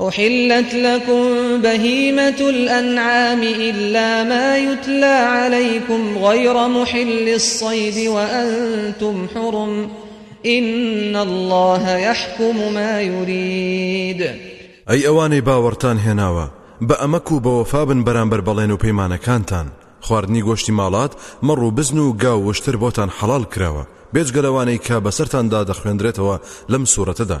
أحلت لكم بهیمة الأنعام إلا ما یتلی علیکم غیر محل الصید وأنتم حرم إن الله یحکم ما یرید ئەی ئەوانەی باوەڕتان هێناوە بە ئەمەک و بەوەفابن بەرامبەر بەڵێن و پەیمانەکانتان خواردنی گۆشتی ماڵات مەڕ و بزن و گا و وشتر بۆتان حەڵال کراوە بێجگە لەوانەی کە بەسەرتاندا دەخوێندرێتەوە لەم سورەتەدا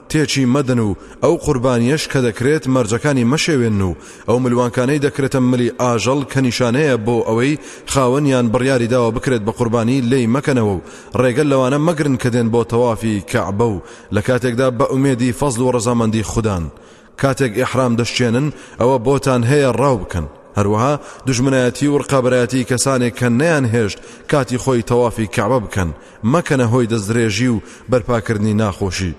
تێکی مەدەن و ئەو قوربانیەش کە دەکرێت مەرجەکانی مەشێوێن و ئەو ملوانکانەی دەکرێتە ملی ئاژەڵ کە نیشانەیە بۆ ئەوەی خاوەنیان بڕیاری داوە بکرێت بە قوربانی لێی مەکەنەوە و ڕێگە لەوانە مەگرن کە دێن بۆ تەوافی کەعبە و لە کاتێکدا بە ئومێدی فەزل و ڕەزامەندی خودان کاتێک ئیحرام دەشچێنن ئەوە بۆتان هەیە ڕاو بکەن هەروەها دژمنایەتی و ڕقابەتی کەسانێک کە نەیان هێشت کاتی خۆی تەوافی کەعبە بکەن مەکەنە هۆی دەستدرێژی و بەرپاکردنی ناخۆشی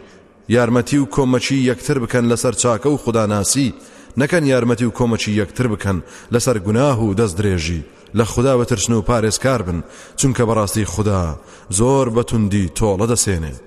یارمەتی و کۆمەچی یەکتر بکەن لەسەر چاکە و خوداناسی نەکەن یارمەتی و کۆمەچی یەکتر بکەن لەسەر گوناه و دەست درێژی لە خدا بەترسن و پارێزکار بن چونکە بەڕاستی خدا زۆر بەتوندی تۆڵە دەسێنێت.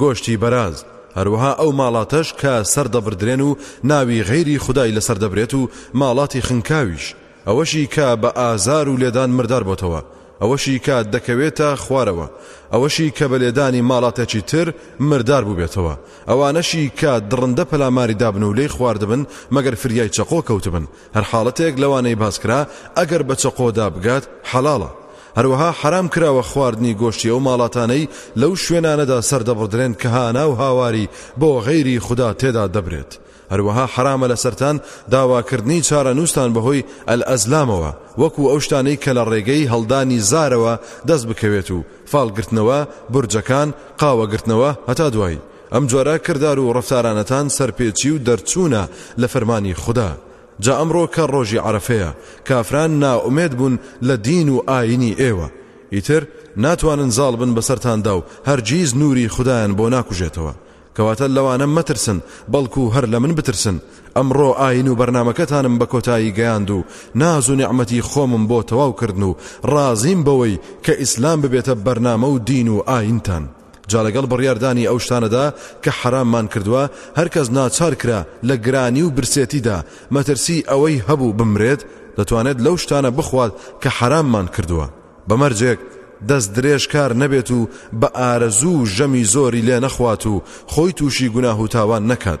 گۆشتی بەراز، هەروەها ئەو ماڵاتەش کە سەردەبردرێن و ناوی غەیری خودای لەسەر دەبرێت و ماڵاتی خنکاویش، ئەوەشی کە بە ئازار و لێدان مردار بۆتەوە، ئەوەشی کە دەکەوێتە خوارەوە، ئەوەشی کە بە لێدانی ماڵاتێکی تر مردار بووبێتەوە، ئەوانەشی کە دڕندە پەلاماری دابن و لێی خواردبن مەگەر فریای چەقۆ کەوتبن، هەر حاڵەتێک لەوانەی باس کرا ئەگەر بە چەقۆدا بگات حەلاڵە، هەروەها حەرام کراوە خواردنی گۆشتی ئەو ماڵاتانەی لەو شوێنانەدا سەردەبڕدرێن کە هانا و هاواری بۆ غەیری خودا تێدا دەبرێت، هەروەها حەرامە لەسەرتان داواکردنی چارەنووستان بەهۆی الازلامەوە وەکو ئەو شتانەی کە لە ڕێگەی هەڵدانی زارەوە دەست بکەوێت و فاڵگرتنەوە، برجەکان، قاوەگرتنەوە، هەتا دوایی. ئەم جۆرە کردار و ڕەفتارانەتان سەرپێچی و دەرچوونە لە فەرمانی خودا، جا ئەمڕۆ کە ڕۆژی عەرەفەیە کافران نائومێد بوون لە دین و ئاینی ئێوە، ئیتر ناتوانن زاڵ بن بەسەرتاندا و هەرگیز نوری خودایان بۆ ناکوژێتەوە، کەواتە لەوانە مەترسن بەڵکو هەر لە من بترسن، ئەمڕۆ ئاین و بەرنامەکەتانم بە کۆتایی گەیاند و ناز و نیعمەتی خۆمم بۆ تەواو کردن و ڕازیم بەوەی کە ئیسلام ببێتە بەرنامە و دین و ئاینتان. جا لەگەڵ بڕیاردانی ئەو شتانەدا کە حەراممان کردووە هەرکەس ناچار کرا لە گرانی و برسێتیدا مەترسیی ئەوەی هەبوو بمرێت دەتوانێت لەو شتانە بخوات کە حەراممان کردووە بە مەرجێک دەست درێژ کار نەبێت و بە ئارەزوو و ژەمی زۆری لێ نەخوات و خۆی تووشی گوناه و تاوان نەکات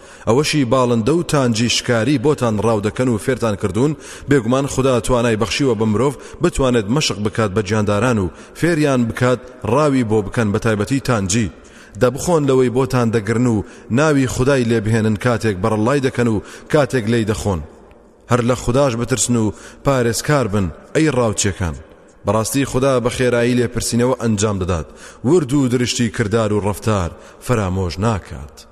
ئەوەشی باڵندە و تانجی شکاری بۆتان ڕاودەکەن و فێرتان کردوون، بێگومان خودا توانای بەخشیوە بە مرۆڤ بتوانێت مەشق بکات بە گیانداران و فێریان بکات ڕاوی بۆ بکەن بەتایبەتی تانجی، دە بخۆن لەوەی بۆتان دەگرن و ناوی خودای لێ بهێنن کاتێک بەڕەڵڵای دەکەن و کاتێک لێی دەخۆن. هەر لە خوداش بترسن و پارێزکار بن ئەی ڕاوچێکان. بەڕاستی خودا بە خێرایی لێپرسینەوە ئەنجام دەدات، ورد و درشتی کردار و ڕەفتار فەرامۆش ناکات.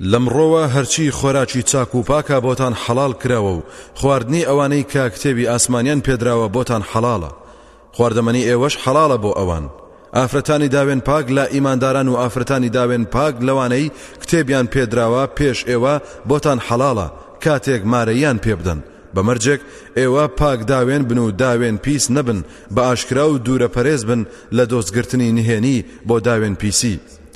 لەمڕۆوە هەرچی خۆراکی چاک و پاکە بۆتان حەڵاڵ کراوە و خواردنی ئەوانەی کە کتێبی ئاسمانیان پێدراوە بۆتان حەڵاڵە، خواردەمەنی ئێوەش حەڵاڵە بۆ ئەوان، ئافرەتانی داوێن پاک لە ئیمانداران و ئافرەتانی داوێن پاک لەوانەی کتێبیان پێدراوە پێش ئێوە بۆتان حەڵاڵە کاتێک مارەییان پێبدەن، بە مەرجێک ئێوە پاک داوێن بن و داوێن پیس نەبن بە ئاشکرا و دوورە پەرێز بن لە دۆزگرتنی نهێنی بۆ داوێن پیسی.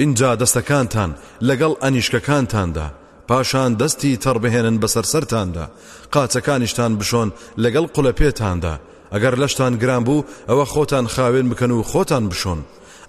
ئینجا دەستەکانتان لەگەڵ ئەنیشکەکانتاندا، پاشان دەستی تەڕ بهێنن بەسەر سەرتاندا، قاچەکانیشتان بشۆن لەگەڵ قولەپێتاندا، ئەگەر لەشتان گران بوو ئەوە خۆتان خاوێن بکەن و خۆتان بشۆن،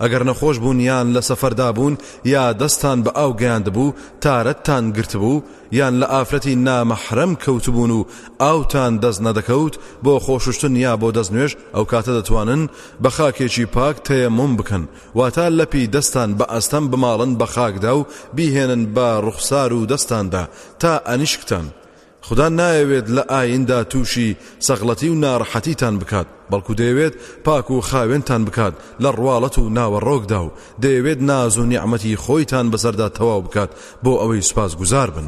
ئەگەر نەخۆش بوون یان لە سەفەردا بوون یا دەستتان بە ئاو گەیاندبوو تارەتتان گرتبوو یان لە ئافرەتی نامەحرەم کەوتبوون و ئاوتان دەست نەدەکەوت بۆ خۆشوشتن یا بۆ دەستنوێژ ئەوکاتە دەتوانن بە خاکێکی پاک تەیەموم بکەن واتە لەپی دەستان بە ئەستەم بماڵن بە خاکدا و بیهێنن بە ڕوخسار و دەستاندا تا ئەنیشکتان، خودا نایەوێت لە ئایندا تووشی سەغڵەتی و نارەحەتیتان بکات، بەڵکو دەیەوێت پاک و خاوێنتان بکات لە ڕواڵەت و ناوەڕۆکدا و دەیەوێت ناز و نیعمەتی خۆیتان بەسەردا تەواو بکات بۆ ئەوەی سوپاسگوزار بن.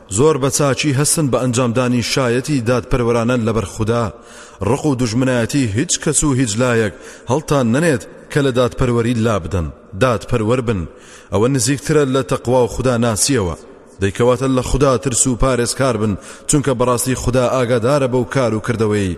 زۆر بە چاکی هەستن بە ئەنجامدانی شایەتی دادپەروەرانە لەبەر خودا، ڕق و دوژمنایەتی هیچ کەس و هیچ لایەک هەڵتان نەنێت کە لە دادپەروەری لابدەن، دادپەروەر بن، ئەوە نزیکترە لە تەقوا و خودا ناسیەوە، دەی کەواتە لە خودا ترس و پارێزکار بن، چونکە بەڕاستی خودا ئاگادارە بەو کار و کردەوەیەی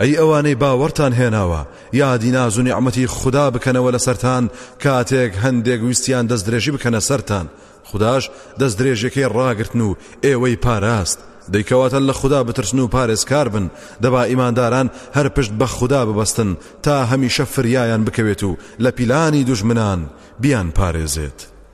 ئەی ئەوانەی باوەڕتان هێناوە، یادی ناز و نیعمەتی خودا بکەنەوە لەسەرتان کاتێک هەندێک ویستیان دەستدرێژی بکەنە سەرتان، خوداش دەستدرێژیەکەی ڕاگرتن و ئێوەی پاراست، دەی کەواتە لە خودا بترسن و پارێزکار بن، دەبا ئیمانداران هەر پشت بە خودا ببەستن تا هەمیشە فریایان بکەوێت و لە پیلانی دوژمنان بیانپارێزێت.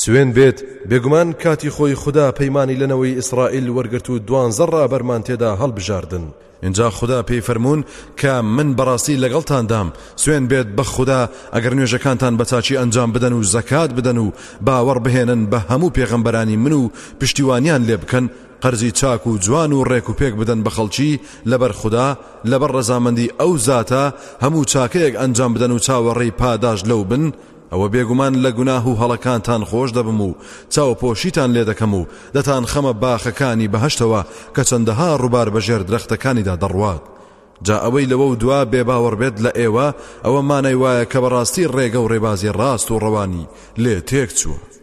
سوێن بێت بێگومان کاتی خۆی خودا پەیمانی لە نەوەی ئیسرائیل وەرگرت و دوانزە ڕابەرمان تێدا هەڵبژاردن ئینجا خودا پێی فەرموون کە من بەڕاستی لەگەڵتاندام سوێن بێت بە خودا ئەگەر نوێژەکانتان بە چاکی ئەنجام بدەن و زەکات بدەن و باوەڕ بهێنن بە هەموو پێغەمبەرانی من و پشتیوانیان لێ بکەن قەرزی چاک و جوان و ڕێک و پێک بدەن بە خەڵکی لەبەر خودا لەبەر ڕەزامەندی ئەو زاتە هەموو چاکەیەک ئەنجام بدەن و چاوەڕێی پاداشت لەو بن ئەوە بێگومان لە گوناه و هەڵەکانتان خۆش دەبم و چاوپۆشیتان لێ دەکەم و دەتانخەمە باخەکانی بەهەشتەوە کە چەندەها ڕوبار بەژێر درەختەکانیدا دەڕوات. جا ئەوەی لەوەو دوا بێباوەڕ بێت لە ئێوە، ئەوە مانای وایە کە بەڕاستی ڕێگە و ڕێبازی ڕاست و ڕەوانی لێ تێکچووە.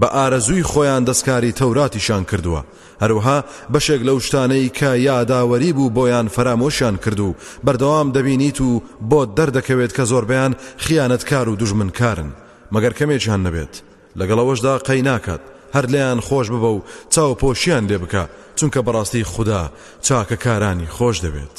بە ئارەزووی خۆیان دەستکاری تەوراتیشان کردووە، هەروەها بەشێک لەو شتانەی کە یاداوەری بوو بۆیان فەرامۆشیان کرد و بەردەوام دەبینیت و بۆت دەردەکەوێت کە زۆربەیان خیانەتکار و دوژمنکارن مەگەر کەمێکیان نەبێت لەگەڵ ئەوەشدا قەی ناکات هەر لێیان خۆش ببە و چاوپۆشیان لێ بکە چونکە بەڕاستی خودا چاکەکارانی خۆش دەوێت.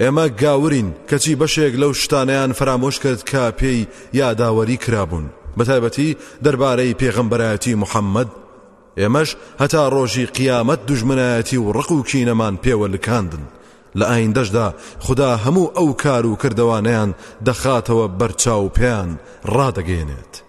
ئێمە گاورین کەچی بەشێک لەو شتانەیان فەرامۆش کرد کە پێی یاداوەری کرابوون بەتایبەتی دەربارەی پێغەمبەرایەتی محەممەد ئێمەش هەتا ڕۆژی قیامەت دوژمنایەتی و ڕق و کینەمان پێوە لکاندن لە ئایندەشدا خدا هەموو ئەو کار و کردەوانیان دەخاتەوە بەرچاو پێیان ڕادەگەێنێت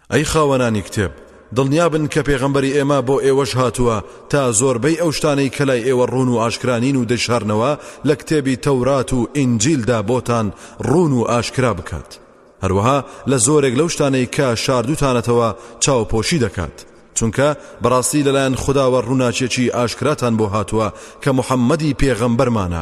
ئەی خاوەنانی کتێب! دڵنیابن کە پێغەمبەری ئێمە بۆ ئێوەش هاتووە تا زۆربەی ئەو شتانەی کە لای ئێوە ڕوون و ئاشکرانین و دەیشارنەوە لە کتێبی تەورات و ئینجیلدا بۆتان ڕوون و ئاشکرا بکات. هەروەها لە زۆرێک لەو شتانەی کە شاردووتانەتەوە چاوپۆشی دەکات. چونکە بەڕاستی لەلایەن خوداوە ڕووناکیەکی ئاشکراتان بۆ هاتووە کە محەممەدی پێغەمبەرمانە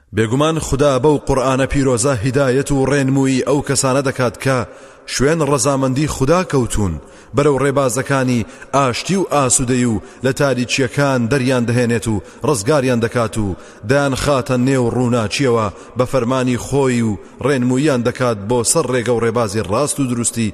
بێگومان خودا بەو قورئانە پیرۆزە هیدایەت و ڕێنموویی ئەو کەسانە دەکات کە شوێن ڕەزامەندی خودا کەوتوون بەرەو ڕێبازەکانی ئاشتی و ئاسوودەی و لە تاریکییەکان دەریان دەهێنێت و ڕزگاریان دەکات و دەیانخاتە نێو ڕووناکییەوە بە فەرمانی خۆی و ڕێنمووییان دەکات بۆ سەر ڕێگە و ڕێبازی ڕاست و دروستی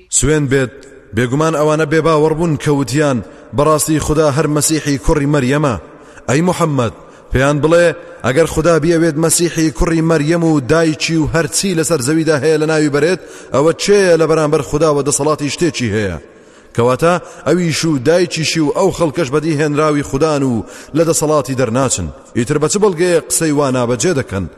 سوێند بێت بێگومان ئەوانە بێ باوەڕ بوون کە وتیان بەڕاستی خودا هەر مەسیحی کوڕی مەریەمە ئەی محەممەد پێیان بڵێ ئەگەر خدا بیەوێت مەسیحی کوڕی مەریەم و دایکی و هەرچی لەسەر زەویدا هەیە لە ناوی بەرێت ئەوە چێە لە بەرامبەر خداوە دەسەڵاتی شتێکی هەیە کەواتە ئەویش و دایکیشی و ئەو خەڵکەش بەدی هێنراوی خوددان و لە دەسەڵاتی دەرناچن ئیتر بە چ بەڵگەیە قسەی وا نابەجێ دەکەن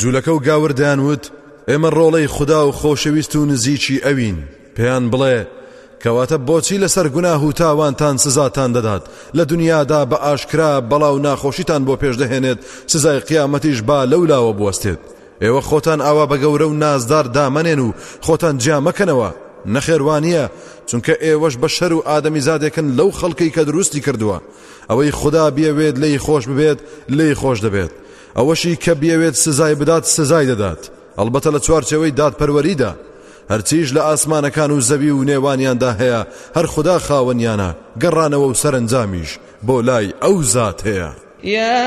جولەکە و گاور دەیان وت ئێمە ڕۆڵەی خودا و خۆشەویست و نزیکی ئەوین پێیان بڵێ کەواتە بۆچی لەسەر گوناه و تاوانتان سزاتان دەدات لە دنیادا بە ئاشکرا بەڵا و ناخۆشیتان بۆ پێش دەهێنێت سزای قیامەتیش با لەو لاوە بوەستێت ئێوە خۆتان ئاوا بە گەورە و نازدار دامەنێن و خۆتان جیامەکەنەوە نەخێوانە چونکە ئێوەش بە شەر و ئادەمی زادێکن لەو خەڵکی کە دروستی کردووە ئەوەی خدا بیەوێت لی خۆش ببێت لی خۆش دەبێت ئەوەشی کە بیەوێت سزای بدات سزای دەدات، ئەڵبەتە لە چوارچێوەی دادپەروەریدا، هەرچیش لە ئاسمانەکان و زەوی و نێوانیاندا هەیە هەر خودا خاوەنیانە، گەڕانەوە و سەرەنجامیش بۆ لای ئەو زاتەیە. یا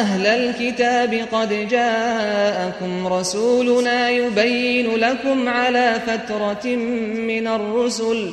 اهل الکتاب قد جاءکم رسولنا یبین لکم علی فترة من الرسل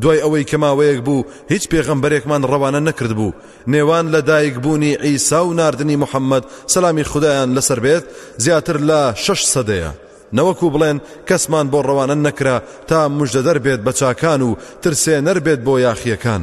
دوای ئەوەی کە ماوەیەک بوو هیچ پێغەمبەرێکمان ڕەوانە نەکردبوو نێوان لە دایک بوونی عیسا و ناردنی محەممەد سەلامی خودایان لەسەر بێت زیاتر لە شەش سەدەیە نەوەکو بڵێن کەسمان بۆ ڕەوانە نەکرا تا مژدەدەر بێت بە چاکان و ترسێنەر بێت بۆ یاخیەکان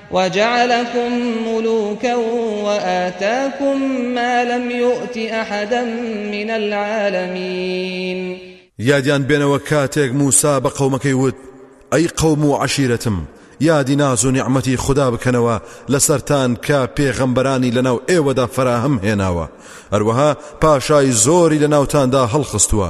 وجعلکم ملوکا وآتاکم ما لم یوت احدا من العالمین. یادیان بێنەوە کاتێک موسا بە قەومەکەی وت، ئەی قەوم و عەشیرەتم، یادی ناز و نیعمەتی خودا بکەنەوە لەسەرتان کە پێغەمبەرانی لەناو ئێوەدا فەراهەم هێناوە، هەروەها پاشای زۆری لەناوتاندا هەڵخستووە،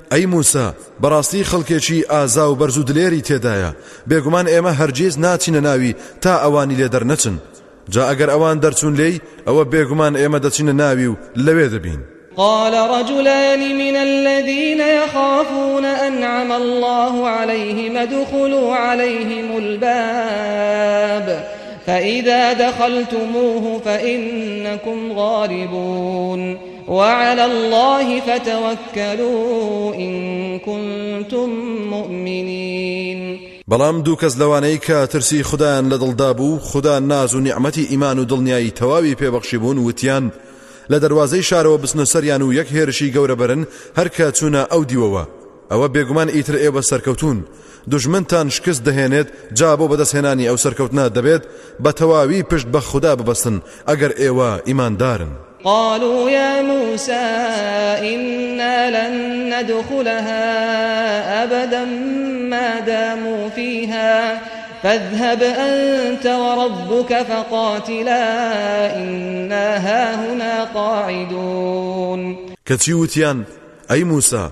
ئەی موسا، بەڕاستی خەڵکێکی ئازا و بەرز و دلێری تێدایە، بێگومان ئێمە هەرگیز ناچینە ناوی تا ئەوانی لێ دەرنەچن، جا ئەگەر ئەوان دەرچوون لێی ئەوە بێگومان ئێمە دەچینە ناوی و لەوێ دەبین. قال رجلان من الذین یخافون انعم الله علیهم ادخلوا علیهم الباب فإذا دخلتموه فإنکم غالبون. وعلی اللە فتوکلوا ان کنتم مؤمنین بەڵام دوو کەس لەوانەی کە ترسی خدایان لە دڵدا بوو خدا ناز و نیعمەتی ئیمان و دڵنیایی تەواوی پێبەخشی بوون وتیان لە دەروازەی شارەوە بچنە سەریان و یەک هێرشی گەورەبرن هەرکە چوونە ئەو دیوەوە ئەوە بێگومان ئیتر ئێوە سەرکەوتوون، دوژمنتان شکست دەهێنێت، جا بۆ بەدەستهێنانی ئەو سەرکەوتنە دەبێت بە تەواوی پشت بە خودا ببەستن ئەگەر ئێوە ئیماندارن. قالوا یا موسی ئینا لەن نەدخولەها ئەبەدا مادامو فیها فاذهب أنت وربك فقاتلا إنا هاهنا قاعدون کەچی وتیان، ئەی موسا،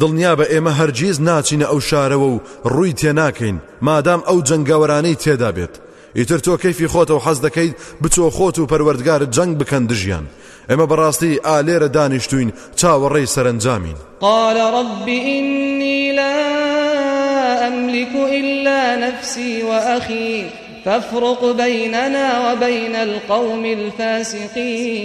دڵنیابە ئێمە هەرگیز ناچینە ئەو شارەوە و ڕووی تێناکەین مادام ئەو جەنگاوەرانەی تێدا بێت، ئیتر تۆ کەیفی خۆتە و حەز دەکەیت بچۆ خۆت و پەروەردگارت جەنگ بکەن دژیان، ئێمە بەڕاستی ئا لێرە دانیشتووین چاوەڕێی سەرەنجامین. قال رب إني لا أملك إلا نفسي وأخي فافرق بيننا وبين القوم الفاسقين.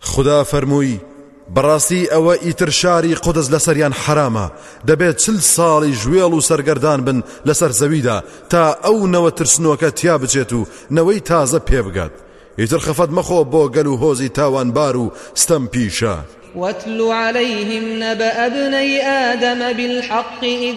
خودا فەرمووی، بەڕاستی ئەوە ئیتر شاری قودس لەسەریان حەرامە، دەبێت چل ساڵیش وێڵ و سەرگەردان بن لەسەر زەویدا تا ئەو نەوە ترسنۆکە تیا بچێت و نەوەی تازە پێ بگات، ئیتر خەفەت مەخۆ بۆ گەل و هۆزی تاوانبار و ستەمپیشە. واتل علیهم نبأ ابنی آدم بالحق اذ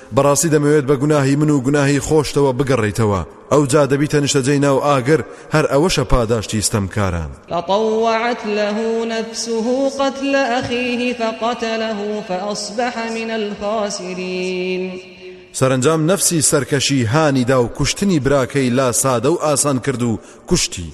بەڕاستی دەمەوێت بە گوناهی من و گوناهی خۆشتەوە بگەڕێیتەوە، ئەوجا دەبیتە نیشتەجێی ناو ئاگر، هەر ئەوەشە پاداشتی ستەمکاران. فطوعت له نفسه قتل اخیه فقتله فاصبح من الخاسرین. سەرەنجام نەفسی سەرکەشی هانی دا و کوشتنی براکەی لا سادە و ئاسان کرد و کوشتی،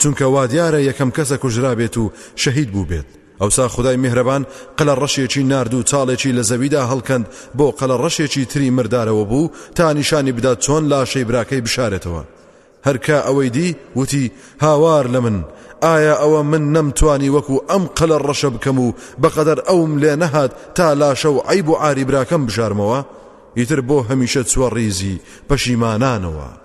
چونکە وادیارە یەکەم کەسە کوژرابێت و شەهید بووبێت، ئەوسا خودای میهرەبان قەلەڕەشێکی نارد و چاڵێکی لە زەویدا هەڵکەند بۆ قەلەڕەشێکی تری مردارەوە بوو تا نیشانی بدات چۆن لاشەی براکەی بشارێتەوە هەرکە ئەوەی دی وتی هاوار لە من ئایا ئەوە من نەمتوانی وەکو ئەم قەلەڕەشە بکەم و بەقەدەر ئەوم لێ نەهات تا لاشە و عەیب و عاری براکەم بشارمەوە ئیتر بۆ هەمیشە چووە ڕیزی پەشیمانانەوە.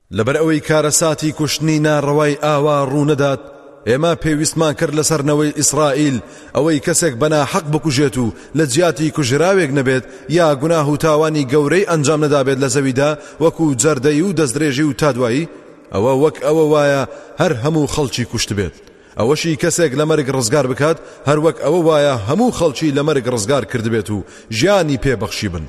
لەبەر ئەوەی کارەساتی کوشتنی ناڕەوای ئاوا ڕوونەدات ئێمە پێویستمان کرد لەسەر نەوەی ئیسرائیل ئەوەی کەسێک بەناحەق بکوژێت و لە جیاتی کوژراوێک نەبێت یا گوناه و تاوانی گەورەی ئەنجام نەدابێت لە زەویدا وەکو جەردەی و دەستدرێژی و تادوایی ئەوە وەک ئەوە وایە هەر هەموو خەڵکی کوشت بێت ئەوەشی کەسێک لە مەرگ ڕزگار بکات هەروەک ئەوە وایە هەموو خەڵکی لە مەرگ ڕزگار کردبێت و ژیانی پێبەخشی بن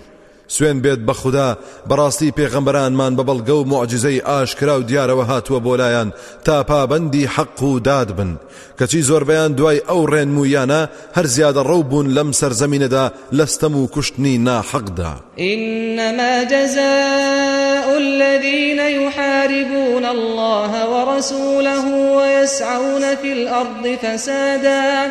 سوێن بێت بە خودا بەڕاستی پێغەمبەرانمان بە بەڵگە و موعجیزەی ئاشکرا و دیارەوە هاتووە بۆ لایان تا پابەندی حەق و داد بن کەچی زۆربەیان دوای ئەو ڕێنموویانە هەر زیادە ڕەو بوون لەم سەرزەمینەدا لە ستەم و کوشتنی ناحەقدا. انما جزاء الذین یحاربون الله ورسوله ویسعون فی الارض فسادا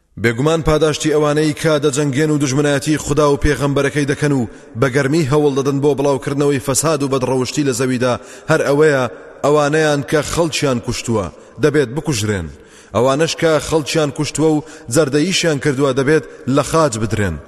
بێگومان پاداشتی ئەوانەی کە دەجەنگێن و دوژمنایەتی خودا و پێغەمبەرەکەی دەکەن و بە گەرمی هەوڵ دەدەن بۆ بڵاوکردنەوەی فەساد و بەدڕەوشتی لە زەویدا هەر ئەوەیە ئەوانەیان کە خەڵکیان کوشتووە دەبێت بکوژرێن ئەوانەش کە خەڵکیان کوشتووە و جەردەییشیان کردووە دەبێت لە خاچ بدرێن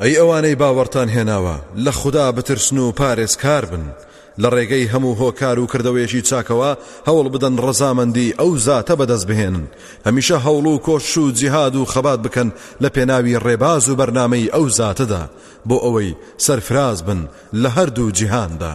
ئەی ئەوانەی باوەڕتان هێناوە، لە خودا بترسن و پارێزکار بن، لە ڕێگەی هەموو هۆکار و کردەوەیەکی چاکەوە هەوڵ بدەن ڕەزامەندیی ئەو زاتە بەدەست بهێنن، هەمیشە هەوڵ و کۆشش و جیهاد و خەبات بکەن لە پێناوی ڕێباز و بەرنامەی ئەو زاتەدا، بۆ ئەوەی سەرفراز بن لە هەردوو جیهاندا.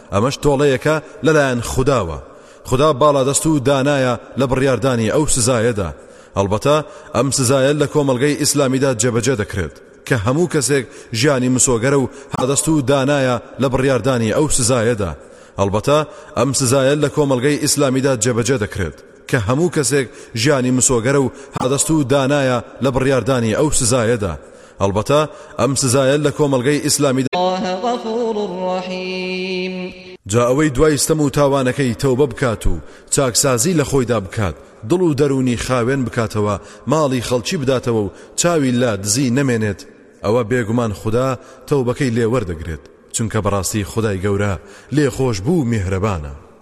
ئەمەش تۆڵەیەکە لەلایەن خوداوە، خودا باڵادەست و دانایە لە بڕیاردانی ئەو سزایەدا، هەڵبەتە ئەم سزایە لە کۆمەڵگەی ئیسلامیدا جێبەجێ دەکرێت کە هەموو کەسێک ژیانی مسۆگەرە و هەڵادەست و دانایە لە بڕیاردانی ئەو سزایەدا، هەڵبەتە ئەم سزایە لە کۆمەڵگەی ئیسلامیدا جێبەجێ دەکرێت. کە هەموو کەسێک ژیانی مسۆگەرە و هەڵەدەست و دانایە لە بڕیاردانی ئەو سزایەدا، ئەڵبەتە ئەم سزایە لە کۆمەڵگەی ئیسلامیدا. اللە غفور رحیم. جا ئەوەی دوای ستەم و تاوانەکەی تەوبە بکات و چاکسازی لە خۆیدا بکات، دڵ و دەروونی خاوێن بکاتەوە، ماڵی خەڵکی بداتەوە و چاوی لە دزی نەمێنێت، ئەوە بێگومان خودا تەوبەکەی لێ وەردەگرێت، چونکە بەڕاستی خودای گەورە لێخۆشبوو و میهرەبانە.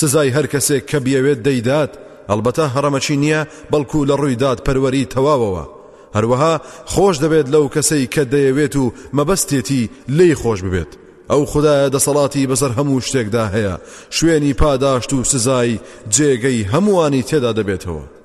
سزای هەر کەسێک کە بیەوێت دەیدات، هەڵبەتە هەڕەمەکی نییە، بەڵکو لە ڕووی دادپەروەری تەواوەوە. هەروەها خۆش دەبێت لەو کەسەی کە دەیەوێت و مەبەستێتی لێی خۆش ببێت. ئەو خودایە دەسەڵاتی بەسەر هەموو شتێکدا هەیە، شوێنی پاداشت و سزای جێگەی هەمووانی تێدا دەبێتەوە.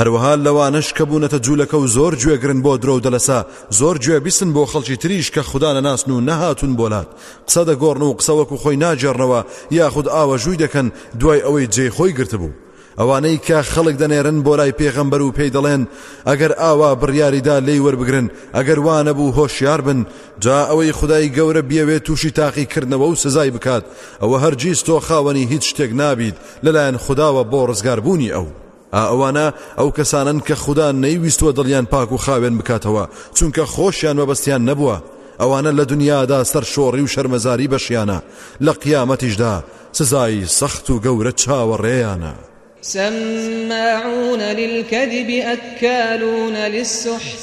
هەروەها لەوانەش کە بوونەتە جوولەکە و زۆر گوێگرن بۆ درۆ و دەلەسە، زۆر گوێبیسن بۆ خەڵکی تریش کە خودا نەناسن و نەهاتوون بۆ لات، قسە دەگۆڕن و قسە وەکو خۆی ناگێڕنەوە یاخود ئاوەژووی دەکەن دوای ئەوەی جێی خۆی گرتبوو. ئەوانەی کە خەڵک دەنێرن بۆ لای پێغەمبەر و پێی دەڵێن ئەگەر ئاوا بڕیاری دا لێی وەربگرن، ئەگەر وا نەبوو هۆشیار بن، جا ئەوەی خودای گەورە بیەوێت تووشی تاقیکردنەوە و سزای بکات، ئەوە هەرگیز تۆ خاوەنی هیچ شتێک نابیت لەلایەن خوداوە بۆ ڕزگاربوونی ئەو. ئا ئەوانە ئەو کەسانەن کە خودا نەیویستووە دڵیان پاک و خاوێن بکاتەوە چونکە خۆشیان مەبەستیان نەبووە ئەوانە لە دنیادا سەرشۆڕی و شەرمەزاری بەشیانە لە قیامەتیشدا سزای سەخت و گەورە چاوەڕێیانە سماعون للكذب أكالون للسحت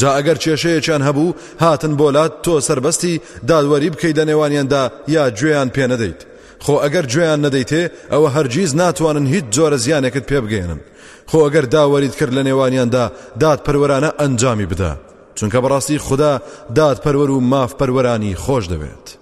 جا ئەگەر کێشەیەکیان هەبوو هاتن بۆ لات تۆ سەربەستی دادوەری بکەیت لە نێوانیاندا یا گوێیان پێ نەدەیت خۆ ئەگەر گوێیان نەدەیتێ ئەوە هەرگیز ناتوانن هیچ جۆرە زیانێکت پێ بگەیەنن خۆ ئەگەر داوەریت کرد لە نێوانیاندا دادپەروەرانە ئەنجامی بدە چونکە بەڕاستی خودا دادپەروەر و مافپەروەرانی خۆش دەوێت.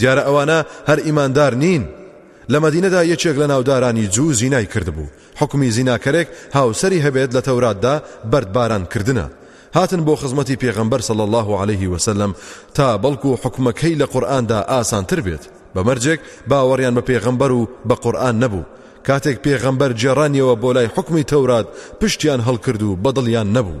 دیارە ئەوانە هەر ئیماندار نین. لە مەدینەدا یەکێک لە ناودارانی جوو زینای کردبوو، حوکمی زیناکەرێک هاوسەری هەبێت لە تەوراتدا بەردباران کردنە. هاتن بۆ خزمەتی پێغەمبەر صلی اللە علیه وسلم تا بەڵکو حوکمەکەی لە قورئاندا ئاسانتر بێت، بە مەرجێک باوەڕیان بە پێغەمبەر و بە قورئان نەبوو، کاتێک پێغەمبەر گێڕانیەوە بۆ لای حوکمی تەورات پشتیان هەڵکرد و بەدڵیان نەبوو.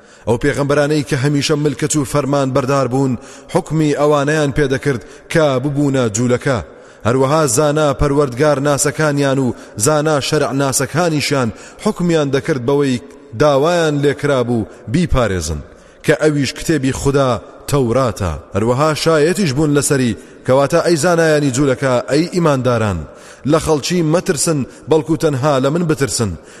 ئەو پێغەمبەرانەی کە هەمیشە ملکەچ و فەرمانبەردار بوون حوکمی ئەوانەیان پێدەکرد کە ببوونە جوولەکە هەروەها زانا پەروەردگار ناسەکانیان و زانا شەرع ناسەکانیشیان حکمیان دەکرد بەوەی داوایان لێکرابوو بیپارێزن کە ئەویش کتێبی خوددا تەوراتە هەروەها شایەتیش بوون لەسەری کەواتە ئەی زانایانی جوولەکە ئەی ئیمانداران لە خەڵکی مەترسن بەڵکو تەنها لە من بترسن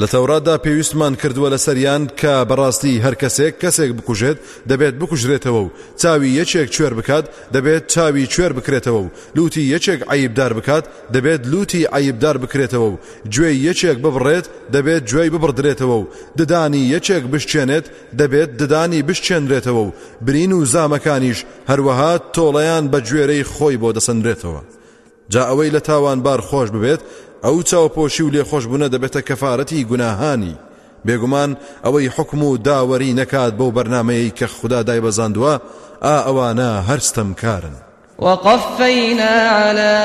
لە تەوراتدا پێویستمان کردووە لەسەریان کە بەڕاستی هەر کەسێک کەسێک بکوژێت دەبێت بکوژرێتەوە و چاوی یەکێک کوێر بکات دەبێت چاوی کوێر بکرێتەوە و لوتی یەکێک عەیبدار بکات دەبێت لوتی عەیبدار بکرێتەوە و گوێی یەکێک ببڕێت دەبێت گوێی ببڕدرێتەوە و ددانی یەکێک بشکێنێت دەبێت ددانی بشکێنرێتەوە و برین و زامەکانیش هەروەها تۆڵەیان بەگوێرەی خۆی بۆ دەسەنرێتەوە. جا ئەوەی لە تاوانبار خۆش ببێت ئەو چاوپۆشی و لێخۆشبوونە دەبێتە کەفارەتی گوناهانی، بێگومان ئەوەی حوکم و داوەری نەکات بەو بەرنامەیەی کە خودا دایبەزاندووە ئا ئەوانە هەر ستەمکارن. وقفینا علی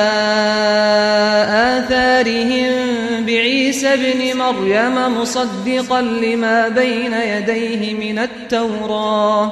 آثارهم بعیسی ابن مریم مصدقا لما بین یدیه من التوراة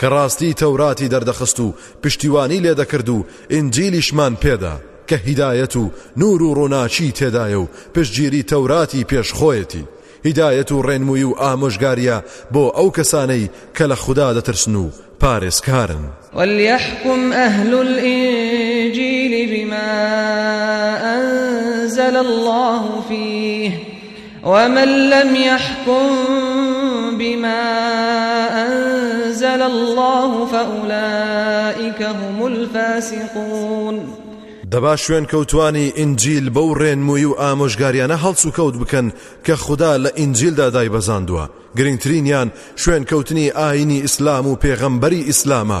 کە ڕاستی تەوراتی دەردەخست و پشتیوانی لێ دەکرد و ئینجیلیشمان پێ دا، کە هیدایەت و نوور و ڕووناکیی تێدایە و پشتگیری تەوراتی پێش خۆیەتی، هیدایەت و ڕێنمووی و ئامۆژگارییە بۆ ئەو کەسانەی کە لە خودا دەترسن و پارێزکارن. ولیحکم اهل الانجیل بما انزل الله فیه، ومن لم یحکم بما انزل اللە فاولئک هم الفاسقون دەبا شوێن کەوتانی ئینجیل بەو ڕێنمووی و ئامۆژگاریانە هەڵسو کەوت بکەن کە خوددا لە ئینجیلدا دای بەزاندووە گرنگترینیان شوێن کەوتنی ئاینی ئیسلام و پێغەمبەری ئیسلامە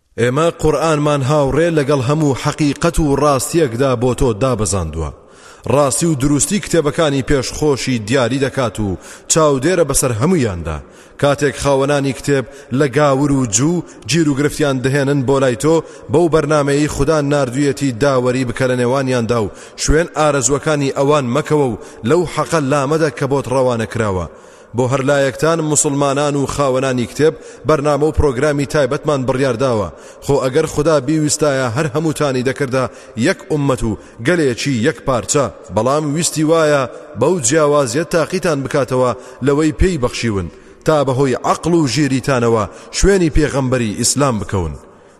ئێمە قورئانمان هاوڕێ لەگەڵ هەموو حەقیقەت و ڕاستییەکدا بۆ تۆ دابەزاندووە، ڕاستی و دروستی کتێبەکانی پێش خۆشی دیاری دەکات و چاودێرە بەسەر هەموویاندا، کاتێک خاوەنانی کتێب لە گاور و جوو گیروگرفتیان دەهێنن بۆ لای تۆ بەو بەرنامەیەی خودا ناردوویەتی داوەری بکە لەنێوانیاندا و شوێن ئارەزووەکانی ئەوان مەکەوە و لەو حەقە لامەدە کە بۆت ڕەوانە کراوە بۆ هەر لایەکتان موسڵمانان و خاوەنانی کتێب بەرنامە و پرۆگرامی تایبەتمان بڕیارداوە خۆ ئەگەر خدا بیویستایە هەر هەمووتانی دەکردە یەک ئومەت و گەلێکی یەک پارچە بەڵام ویستی وایە بەو جیاوازیە تاقیتان بکاتەوە لەوەی پێی بەخشیون تا بەهۆی عەقڵ و ژیریتانەوە شوێنی پێغەمبەری ئیسلام بکەون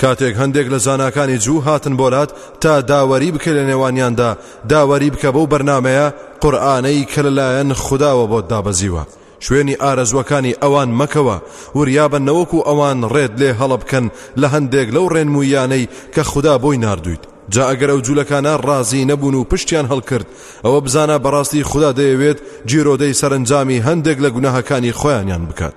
کاتێک هەندێک لە زاناکانی جوو هاتن بۆ لات تا داوەری بکەی لە نێوانیاندا داوەری بکە بەو بەرنامەیە قورئانەی کە لەلایەن خوداوە بۆت دابەزیوە شوێنی ئارەزووەکانی ئەوان مەکەوە وریابە نەوەکو ئەوان ڕێت لێ هەڵە بکەن لە هەندێک لەو ڕێنموویانەی کە خودا بۆی ناردوویت جا ئەگەر ئەو جولەکانە ڕازی نەبوون و پشتیان هەڵکرد ئەوە بزانە بەڕاستی خدا دەیەوێت جیرۆدەی سەرنجامی هەندێک لە گوناهەکانی خۆیانیان بکات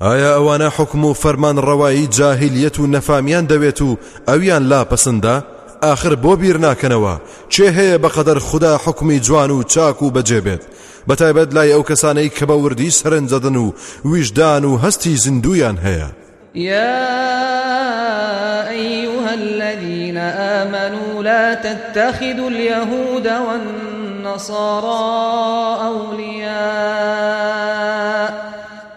ئایا ئەوانە حوکم و فەرمان ڕەوایی جاهیلیەت و نەفامیان دەوێت و ئەویان لا پەسندە ئاخر بۆ بیر ناکەنەوە چێ هەیە بەقەدەر خوددا حوکمی جوان و چاک و بەجێ بێت بەتایبەت لای ئەو کەسانەی کە بە وردی سەرنجەدن و ویژدان و هەستی زیندویان هەیە يا أيها الذين آمنوا لا تتخذوا اليهود والنصارى أولياء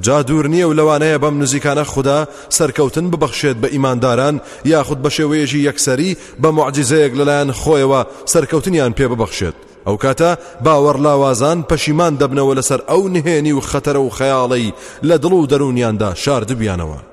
جا دوور نیە و لەوانەیە بەم نزیکانە خودا سەرکەوتن ببەخشێت بە ئیمانداران یاخود بە شێوەیەکی یەکسەری بە موعجیزەیەک لەلایەن خۆیەوە سەرکەوتنیان پێ ببەخشێت ئەو کاتە باوەڕلاوازان پەشیمان دەبنەوە لەسەر ئەو نهێنی و خەتەرە و خەیاڵەی لە دڵ و دەروونیاندا شاردبیانەوە.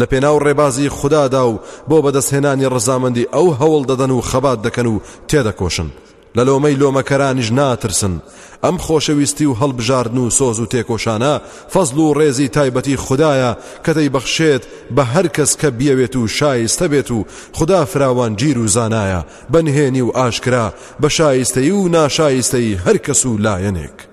لە پێناو ڕێبازی خودادا و بۆ بەدەستهێنانی ڕزامەندی ئەو هەوڵ دەدەن و خەبات دەکەن و تێدەکۆشن لە لۆمەی لۆمەکەرانیش ناترسن ئەم خۆشەویستی و هەڵبژاردن و سۆز و تێکۆشانە فەزل و ڕێزی تایبەتی خودایە کە دەیبەخشێت بە هەر کەس کە بیەوێت و شایستە بێت و خدا فراوان گیر و زانایە بە نهێنی و ئاشکرا بە شایستەی و ناشایستەی هەر کەس و لایەنێک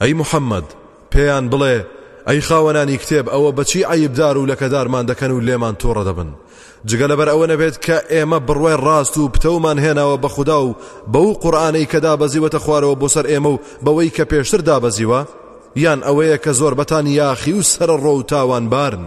ئەی محەمەد، پێیان بڵێ، ئەی خاوەنانی کتێب ئەوە بەچی عەیبدار و لەکەدارمان دەکەن و لێمان توڕە دەبن، جگە لەبەر ئەوە نەبێت کە ئێمە بڕوای ڕاست و پتەومان هێناوە بە خودا و بەو قورئانەی کە دابەزیوەتە خوارەوە بۆ سەر ئێمە و بەوەی کە پێشتر دابەزیوە؟ یان ئەوەیە کە زۆربەتان یاخی و سەرەڕۆ و تاوانبارن.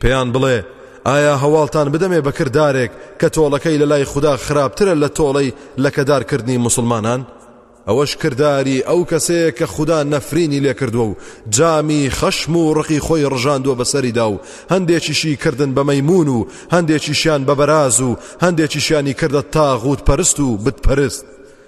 پێیان بڵێ، ئایا هەواڵتان بدەمێ بە کردارێک کە تۆڵەکەی لە لای خودا خراپترە لە تۆڵەی لەکەدار کردنی موسڵمانان؟ ئەوەش کرداری ئەو کەسەیە کە خودا نەفرینی لێ کردووە و جامی خەشم و ڕقی خۆی ڕژاندووە بە سەریدا و هەندێکیشی کردن بە مەیموون و هەندێکیشیان بە بەراز و هەندێکیشیانی کردە تاغووت پەرست و بت پەرست.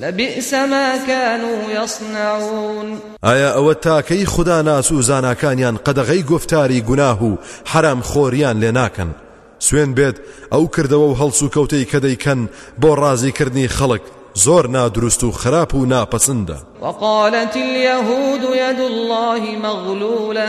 لبیس ما کانوا یصنعون. ئایا ئەوە تاکەی خوداناس و زاناکانیان قەدەغەی گۆفتاری گوناه و حەرام خۆریان لێ ناکەن سوێن بێت ئەو کردەوە و هەڵسوکەوتەی کە دەیکەن بۆ ڕازی کردنی خەڵک زۆر نادروست و خراپ و ناپەسندە. وقالت الیهود یداللە مغلولە.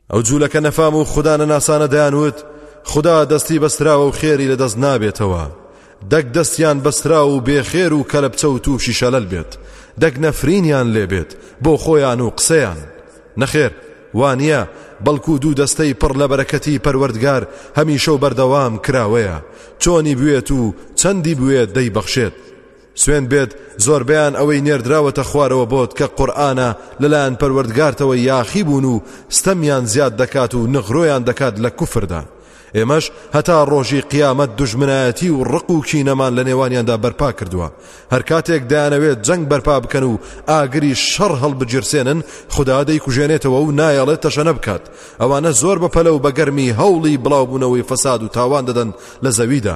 ئەو جوولەکە نەفام و خودا نەناسانە دەیانوت خودا دەستی بەستراوە و خێری لە دەست نابێتەوە دەک دەستیان بەسترا و بێخێر و کەلەپچە و تووشی شەلەل بێت دەک نەفرینیان لێبێت بۆ خۆیان و قسەیان نەخێر وانە بەڵکو دوو دەستەی پڕ لە بەرەکەتی پەروەردگار هەمیشە و بەردەوام کراوەیە چۆنی بوێت و چەندی بوێت دەیبەخشێت سوێند بێت زۆربەیان ئەوەی نێردراوەتە خوارەوە بۆت کە قورآانە لەلایەن پەروەردگارتەوە یاخی بوون و ستەمیان زیاد دەکات و نغرۆیان دەکات لە کوفردا ئێمەش هەتا ڕۆژی قیامەت دژمنایەتی و ڕق و کینەمان لە نێوانیاندا بەرپا کردووە هەر کاتێک دایانەوێت جەنگ بەرپا بکەن و ئاگری شەڕ هەڵبگیرسێنن خدا دەیکوژێنێتەوە و نایەڵێت تەشەنە بکات ئەوانە زۆر بە پەلە و بەگەرمی هەوڵی بڵاوبوونەوەی فەساد و تاوان دەدەن لە زەویدا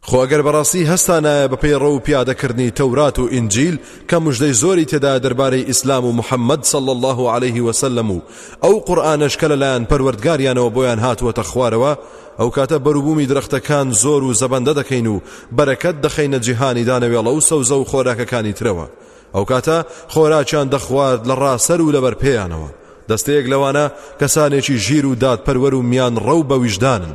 خۆ ئەگەر بەڕاستی هەستانایە بە پەیڕەو و پیادە کردنی تەورات و ئینجیل کە مژدەی زۆری تێدایە دەربارەی ئیسلام و محەممەد صلی اللە علیه وسلم و ئەو قورئانەش کە لەلایەن پەروەردگاریانەوە بۆیان هاتووەتە خوارەوە ئەو کاتە بەروبوومی درەختەکان زۆر و زەبەندە دەکەین و بەرەکەت دەخەینە جیهانی دانەوێڵە و سەوزە و خۆراکەکانی ترەوە ئەو کاتە خۆراکیان دەخوارد لە ڕاسەر و لەبەر پێیانەوە دەستەیەک لەوانە کەسانێکی ژیر و دادپەروەر و میان ڕەو بەویژدانن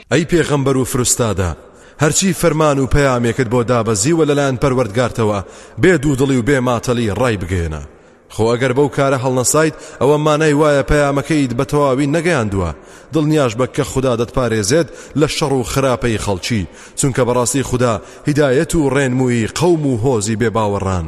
ئەی پێغەمبەر و فروستادە، هەرچی فەرمان و پەیامێکت بۆ دابەزیوە لەلایەن پەروەردگارتەوە، بێ دوودڵی و بێ ماتەلی ڕایبگەیەنە، خۆ ئەگەر بەو کارە هەڵنەسایت ئەوە مانای وایە پەیامەکەیت بە تەواوی نەگەیاندووە، دڵنیاشبە کە خودا دەتپارێزێت لە شەڕ و خراپەی خەڵکی، چونکە بەڕاستی خودا هیدایەت و ڕێنمووی قەوم و هۆزی بێباوەڕان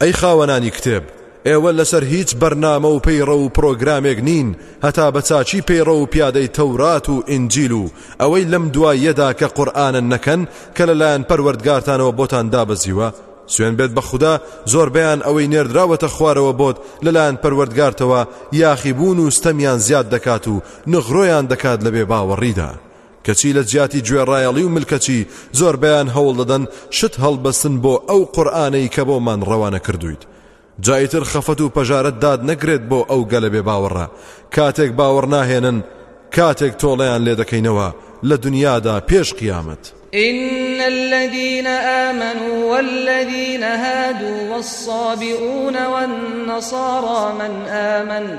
ئەی خاوەنانی کتێب، ئێوە لەسەر هیچ بەرنامە و پەیڕەو و پرۆگرامێک نین هەتا بە چاکی پەیڕەو و پیادەی تەورات و ئینجیل و ئەوەی لەم دواییەدا کە قورئانە نەکەن کە لەلایەن پەروەردگارتانەوە بۆتان دابەزیوە، سوێن بێت بە خودا زۆربەیان ئەوەی نێردراوەتە خوارەوە بۆت لەلایەن پەروەردگارتەوە یاخیبوون و ستەمیان زیاد دەکات و نغرۆیان دەکات لە بێباوەڕیدا. کەچی لە جیاتی گوێڕایەڵی و ملکەچی زۆربەیان هەوڵ دەدەن شت هەڵبستن بۆ ئەو قورئانەی کە بۆمان ڕەوانە کردوویت جا ئیتر خەفەت و پەژارەت داد نەکرێت بۆ ئەو گەلە بێ باوەڕە کاتێک باوەڕ ناهێنن کاتێک تۆڵەیان لێ دەکەینەوە لە دنیادا پێش قیامەت. إن الذين آمنوا والذين هادوا والصابئون والنصارى من آمن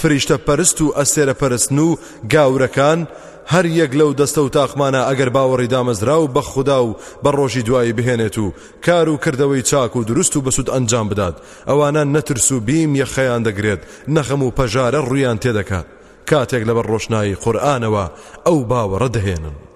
فریشتە پەرست و ئەستێرە پەرستن و گاورەکان، هەر یەک لەو دەستە و تاقمانە ئەگەر باوەڕی دامەزراو بە خودا و بە ڕۆژی دوایی بهێنێت و کار و کردەوەی چاک و دروست و بەسود ئەنجام بدات ئەوانە نە ترس و بیم یەخەیان دەگرێت نە غەم و پەژارە ڕویان تێدەکات کاتێک لەبەر ڕۆشنایی قورئانەوە ئەو باوەڕە دەهێنن.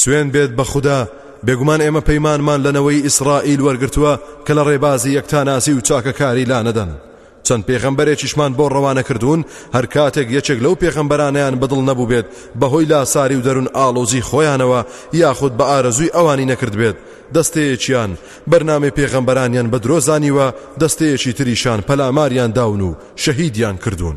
سوێن بێت بە خودا، بێگومان ئێمە پەیمانمان لە نەوەی ئیسرائیل وەرگرتووە کە لە ڕێبازی یەکتاناسی و چاکەکاری لانەدەن. چەند پێغەمبەرێکیشمان بۆ ڕەوانە کردوون هەر کاتێک یەکێک لەو پێغەمبەرانیان بدڵ نەبووبێت بەهۆی لاساری و دەروون ئاڵۆزی خۆیانەوە یاخود بە ئارەزووی ئەوانی نەکردبێت دەستەیەکیان بەرنامەی پێغەمبەرانیان بە درۆ زانیوە دەستەیەکی تریشان پەلاماریان داون و شەهیدیان کردوون.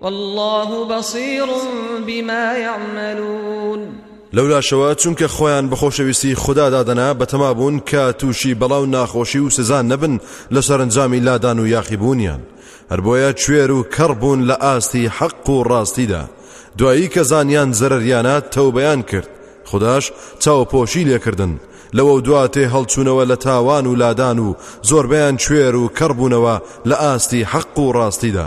واللە بصیر بما یعملون لەولاشەوە چونکە خۆیان بەخۆشەویستی خدا دادەنا بەتەما بوون کە تووشی بەڵاو ناخۆشی و سزان نەبن لە سەرنجامی لادان و یاخی بوونیان هەربۆیە کوێر و کەڕ بوون لە ئاستی حەق و ڕاستیدا دوایی کە زانیان زەرریانە تەوبەیان کرد خداش چاوپۆشی لێکردن لەوە دواتێ هەڵچوونەوە لە تاوان و لادان و زۆربیان کوێر و کەڕبوونەوە لە ئاستی حەق و ڕاستیدا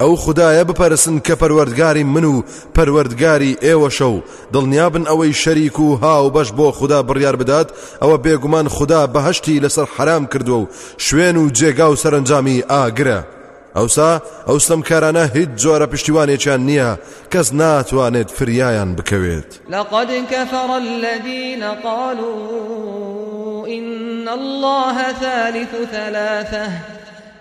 ئەو خودایە بپەرستن کە پەروەردگاری من و پەروەردگاری ئێوەشە و دڵنیابن ئەوەی شەریک و هاوبەش بۆ خودا بڕیار بدات ئەوە بێگومان خودا بەهەشتی لەسەر حەرام کردووە و شوێن و جێگا و سەرەنجامی ئاگرە ئەوسا ئەو ستەمکارانە هیچ جۆرە پشتیوانێکیان نییە کەس ناتوانێت فریایان بکەوێت لقد كفر الذين قالوا إن الله ثالث ثلاثة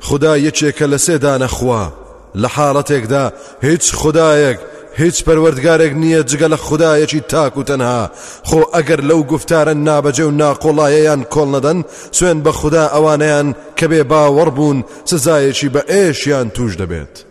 خودا یەکێکە لە سێ دانە خوا، لە حاڵەتێکدا هیچ خودایەک، هیچ پەروەردگارێک نییە جگە لە خودایەکی تاک و تەنها، خۆ ئەگەر لەو گوفتارە نابەجێ و ناقۆڵایەیان کۆڵ نەدەن، سوێن بە خودا ئەوانەیان کە بێ باوەڕ بوون سزایەکی بە ئێشیان تووش دەبێت.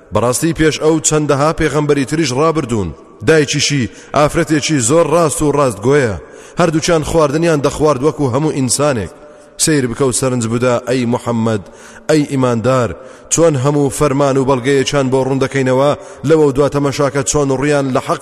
بەڕاستی پێش ئەو چەندەها پێغەمبەری تریش ڕابردوون دایکیشی ئافرەتێکی زۆر ڕاست و ڕاستگۆیە هەردووچان خواردنیان دەخوارد وەکو هەموو ئینسانێک سیر بکە و سەرنج بدا ئەی محەممەد ئەی ئیماندار چۆن هەموو فەرمان و بەڵگەیەکیان بۆ ڕوون دەکەینەوە لەوە دواتەمەشاکە چۆن ڕیان لە حەق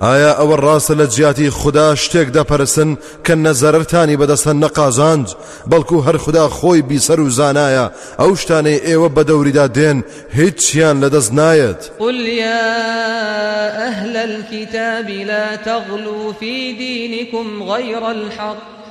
ئایا ئەوە ڕاستە لە جیاتی خودا شتێک دەپەرستن کە نە زەرەرتانی بەدەستە نە قازانج، بەڵکو هەر خودا خۆی بیسەر و زانایە، ئەو شتانەی ئێوە بە دەوریدا دێن هیچیان لە دەست نایەت. قل یا اهل الکتاب لا تغلوا فی دینکم غیر الحق،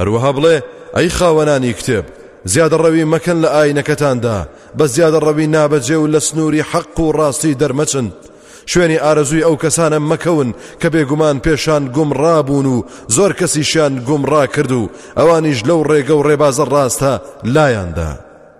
هەروەها بڵێ، ئەی خاوەنانی کتێب، زیادەڕەوی مەکەن لە ئاینەکەتاندا، بە زیادەڕەوی نابەجێ و لە سنووری حەق و ڕاستی دەرمەچن، شوێنی ئارەزووی ئەو کەسانە مەکەون کە بێگومان پێشان گومڕا بوون و زۆر کەسیشیان گومڕا کرد و ئەوانیش لەو ڕێگە و ڕێبازە ڕاستە لایاندا.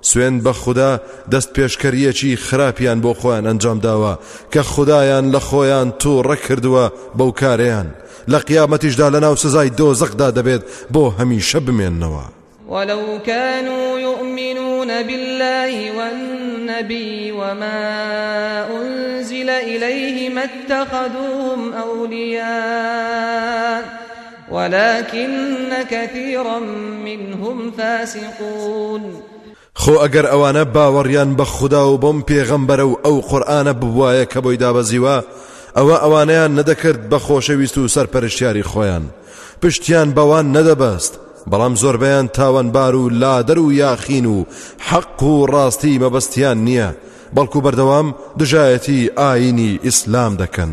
سوێند بە خودا دەست پێشکەریەکی خراپیان بۆ خۆیان ئەنجام داوە کە خدایان لە خۆیان تووڕە کردووە بەو کارەیان لە قیامەتیشدا لە ناو سزای دۆزەخدا دەبێت بۆ هەمیشە بمێنەوە ولو كانوا يؤمنون بالله والنبي وما أنزل إليه ما اتخذوهم أولياء ولکن کثیرا منهم فاسقون خۆ ئەگەر ئەوانە باوەڕیان بە خودا و بۆم پێغەمبەرە و ئەو قورآانە ببوایە کە بۆی دابەزیوە ئەوە ئەوانەیان نەدەکرد بە خۆشەویست و سەرپەرشتیاری خۆیان پشتیان بەوان نەدەبەست بەڵام زۆربیان تاوانبار و لادەر و یاخین و حەق و ڕاستی مەبەستیان نییە بەڵکو بەردەوام دژایەتی ئاینی ئیسلام دەکەن.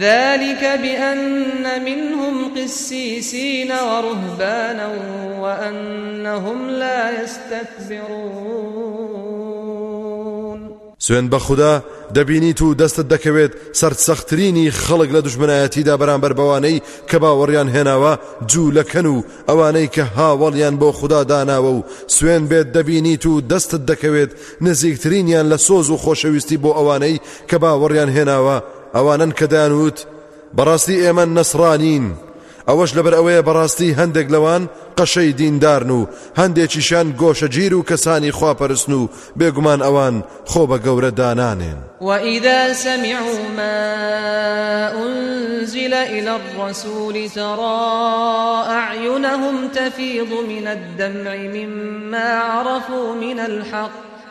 ذلک بأن منهم قسیسین ورهبانا وانهم لا یستکبرون سوێند بە خودا دەبینیت و دەستت دەکەوێت سەرسەختترینی خەڵک لە دژمنایەتیدا بەرامبەر بەوانەی کە باوەڕیان هێناوە جوولەکەن و ئەوانەی کە هاوەڵیان بۆ خودا داناوە و سوێن بێت دەبینیت و دەستت دەکەوێت نزیکترینیان لە سۆز و خۆشەویستی بۆ ئەوانەی کە باوەڕیان هێناوە ئەوانەن کە دەیانوت بەڕاستی ئێمە نەسڕانین ئەوەش لەبەر ئەوەیە بەڕاستی هەندێک لەوان قەشەی دیندارن و هەندێکیشان گۆشەگیر و کەسانی خواپەرستن و بێگومان ئەوان خۆ بە گەورە دانانێن وإذا سمعوا ما أنزل إلى الرسول ترى أعينهم تفيض من الدمع مما عرفوا من الحق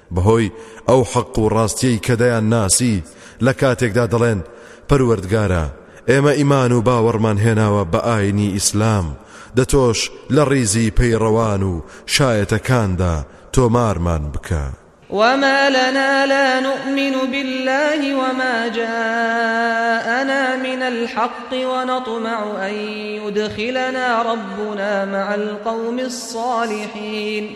بەهۆی ئەو حەق و ڕاستیەی کە دەیان ناسی لە کاتێکدا دەڵێن پەروەردگارا ئێمە ئیمان و باوەڕمان هێناوە بە ئاینی ئیسلام دە تۆش لە ڕیزی پەیڕەوان و شایەتەکاندا تۆمارمان بکە. وما لنا لا نؤمن بالله وما جاءنا من الحق ونطمع ان يدخلنا ربنا مع القوم الصالحين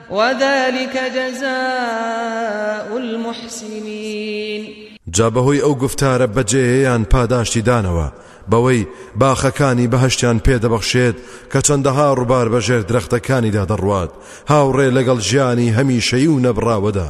وذلک جزاء المحسنین جا بەهۆی ئەو گوفتارە بەجێیەیان پاداشتی دانەوە بەوەی باخەکانی بەهشتیان پێدەبەخشێت کە چەندەها ڕووبار بەژێر درەختەکانیدا دەڕوات هاوڕێ لەگەڵ ژیانی هەمیشەی و نەبڕاوەدا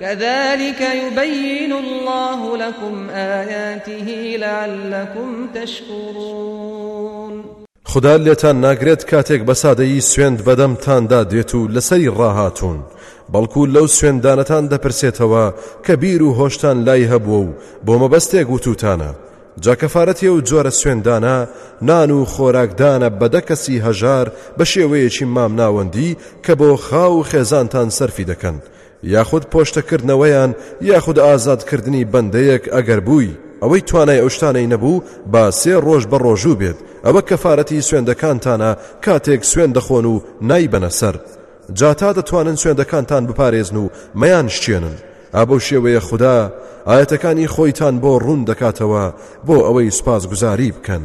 کذلک یبین الله لکم آیاته لعلکم تشکرون. خودا لێتان ناگرێت کاتێک بە سادەیی سوێند بە دەمتاندا دێت و لەسەری ڕاهاتوون، بەڵکو لەو سوێندانەتان دەپرسێتەوە کە بیر و هۆشتان لای هەبووە و بۆ مەبەستێک وتوتانە، جا کەفارەتی ئەو جۆرە سوێندانە نان و خۆراکدانە بە دە کەسی هەژار بە شێوەیەکی مامناوەندی کە بۆ خاو و خێزانتان سەرفی دەکەن، یاخود پۆشتەکردنەوەیان یاخود ئازادکردنی بەندەیەک ئەگەر بووی ئەوەی توانای ئەو شتانەی نەبوو با سێ ڕۆژ بە ڕۆژوو بێت ئەوە کەفارەتی سوێندەکانتانە کاتێک سوێن دەخۆن و نایبەنە سەر جا تا دەتوانن سوێندەکانتان بپارێزن و مەیان شتێنن ئابەو شێوەیە خوددا ئاەتەکانی خۆیتان بۆ ڕوون دەکاتەوە بۆ ئەوەی سوپاس گوزاری بکەن.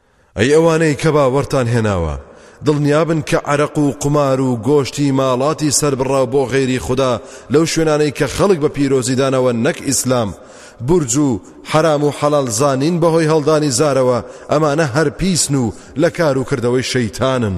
ئەی ئەوانەی کە باوەڕتان هێناوە، دڵنیابن کە عەرەق و قومار و گۆشتی ماڵاتی سەربڕاو بۆ غەیری خودا لەو شوێنانەی کە خەڵک بە پیرۆزی دانەوە نەک ئیسلام بورج و حەرام و حەڵال زانین بەهۆی هەڵدانی زارەوە ئەمانە هەر پیسن و لە کار و کردەوەی شەیتانن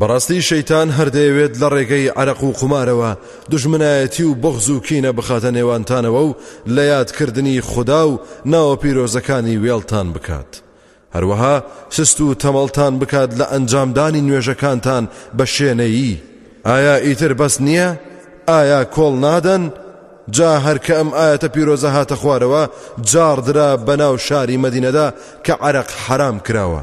بەڕاستی شەیتان هەر دەیەوێت لە ڕێگەی عەرەق و قومارەوە دوژمنایەتی و بوغز و کینە بخاتە نێوانتانەوە و لە یادکردنی خودا و ناوە پیرۆزەکانی وێڵتان بکات. هەروەها سست و تەمەڵتان بکات لە ئەنجامدانی نوێژەکانتان بە شێنەیی. ئایا ئیتر بەس نییە؟ ئایا کۆڵ نادەن؟ جا هەر کە ئەم ئایەتە پیرۆزە هاتە خوارەوە، جاڕدرا بەناو شاری مەدینەدا کە عەرەق حەرام کراوە،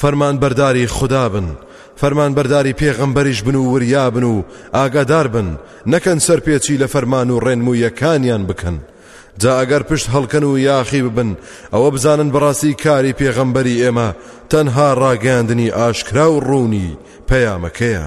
فەرمانبەرداری خودا بن، فەرمانبەرداری پێغەمبەریش بن و وریا بن و ئاگادار بن، نەکەن سەرپێچی لە فەرمان و ڕێنموویەکانیان بکەن. جا ئەگەر پشت هەڵکەن و یاخی ببن، ئەوە بزانن بەڕاستی کاری پێغەمبەری ئێمە تەنها ڕاگەیاندنی ئاشکرا و ڕوونی پەیامەکەیە.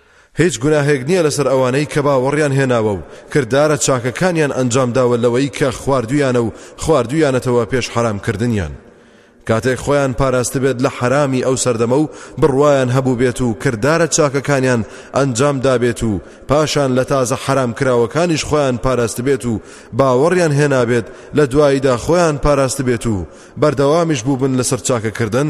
هیچ گوناهێک نییە لەسەر ئەوانەی کە باوەڕیان هێناوە و کردارە چاکەکانیان ئەنجام داوە لەوەی کە خواردویانە و خواردویانەتەوە پێش حەرام کردنیان کاتێک خۆیان پاراستبێت لە حەرامی ئەو سەردەمە و بڕوایان هەبووبێت و کردارە چاکەکانیان ئەنجام دابێت و پاشان لە تازە حەرام کراوەکانیش خۆیان پاراستبێت و باوەڕیان هێنابێت لە دواییدا خۆیان پاراستبێت و بەردەوامیش بووبن لەسەر چاکەکردن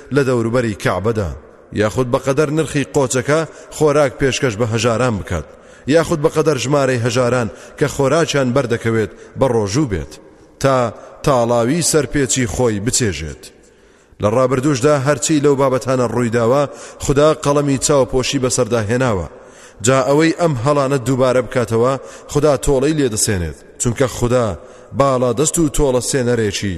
لە دەوروبەری کەعبەدا یاخود بەقەدەر نرخی قۆچەکە خۆراک پێشکەش بە هەژاران بکات یاخود بەقەدەر ژمارەی هەژاران کە خۆراکیان بەردەکەوێت بە ڕۆژوو بێت تا تاڵاوی سەرپێچی خۆی بچێژێت لە ڕابردوشدا هەرچی لەو بابەتانە ڕوویداوە خدا قەڵەمی چاوپۆشی بەسەردا هێناوە جا ئەوەی ئەم هەڵانە دووبارە بکاتەوە خدا تۆڵەی لێدەسێنێت چونکە خدا باڵا دەست و تۆڵە سێنەرێکی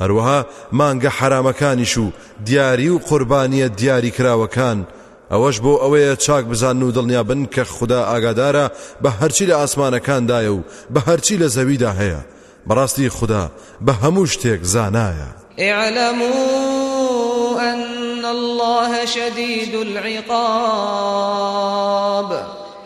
هەروەها مانگە حەرامەکانیش و دیاری و قوربانییە دیاریکراوەکان، ئەوەش بۆ ئەوەیە چاک بزانن و دڵنیا بن کە خودا ئاگادارە بە هەرچی لە ئاسمانەکاندایە و بە هەرچی لە زەویدا هەیە، بەڕاستی خودا بە هەموو شتێک زانایە. اعلموا ان اللە شدید العقاب.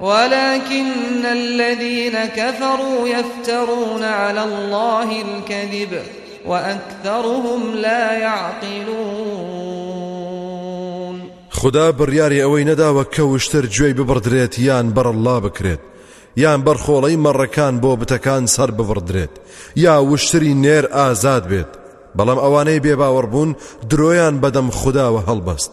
ولکن الذین کفروا یفترون علی الله الکذب وأکثرهم لا یعقلون خودا بڕیاری ئەوەی نەداوە کە وشتر گوێی ببڕدرێت یان بەڕەڵڵا بکرێت یان بەرخۆڵەی مەڕەکان بۆ بتەکان سەر ببڕدرێت یا وشتری نێر ئازاد بێت بەڵام ئەوانەی بێباوەڕبوون درۆیان بەدەم خودداوە هەڵبەست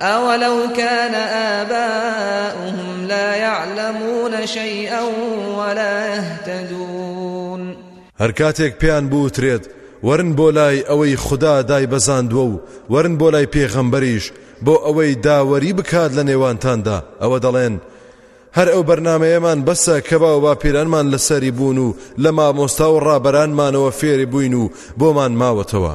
ئەوەلەو کان ئاباؤهم لا یعلمون شیئا ولا یهتدون هەر کاتێک پێیان بوترێت وەرن بۆ لای ئەوەی خودا دایبەزاندوە و وەرن بۆ لای پێغەمبەریش بۆ ئەوەی داوەری بکات لە نێوانتاندا ئەوە دەڵێن هەر ئەو بەرنمەیەمان بەسە کە باو باپیرانمان لەسەری بوون و لە مامۆستا و ڕابەرانمانەوە فێری بووین و بۆمان ماوەتەوە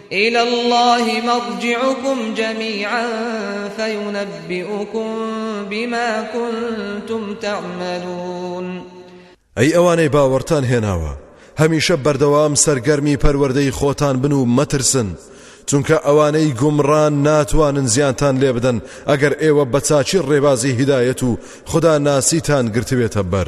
إلی اللە مرجعکم جمیعا فینبیکم بما کنتم تعملون ئەی ئەوانەی باوەڕتان هێناوە هەمیشە بەردەوام سەرگەرمی پەروەردەی خۆتان بن و مەترسن چونکە ئەوانەی گومڕان ناتوانن زیانتان لێ بدەن ئەگەر ئێوە بە چاچی ڕێبازی هیدایەت و خدا ناسیتان گرتوێتە بەر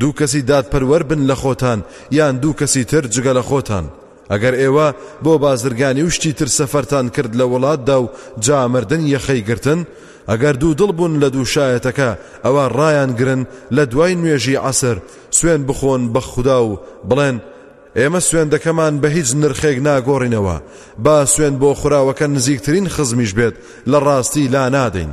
دوو کەسی دادپەروەر بن لە خۆتان یان دوو کەسی تر جگە لە خۆتان، ئەگەر ئێوە بۆ بازرگانی و شتی تر سەفەرتان کرد لە وڵاتدا و جا مردن یەخەی گرتن، ئەگەر دوو دڵ بوون لە دوو شایەتەکە ئەوا ڕایانگرن لە دوای نوێژی عەسر سوێن بخۆن بە خودا و بڵێن، ئێمە سوێندەکەمان بە هیچ نرخێک ناگۆڕینەوە، با سوێن بۆ خوراوەکە نزیکترین خزمیش بێت لە ڕاستی لانادەین.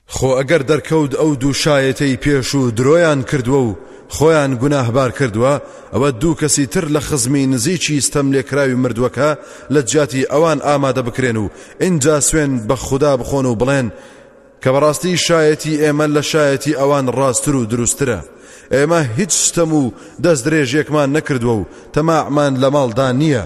خۆ ئەگەر دەرکەوت ئەو دوو شایەتەی پێشوو درۆیان کردووە و خۆیان گوناهبار کردووە، ئەوە دوو کەسی تر لە خزمی نزیکی ستەملێکراوی مردووەکە لە جیاتی ئەوان ئامادە بکرێن و ئینجا سوێن بە خودا بخۆن و بڵێن کە بەڕاستی شایەتی ئێمە لە شایەتی ئەوان ڕاستتر و دروستترە ئێمە هیچ ستەم و دەستدرێژیەکمان نەکردووە و تەماعمان لە ماڵدا نییە.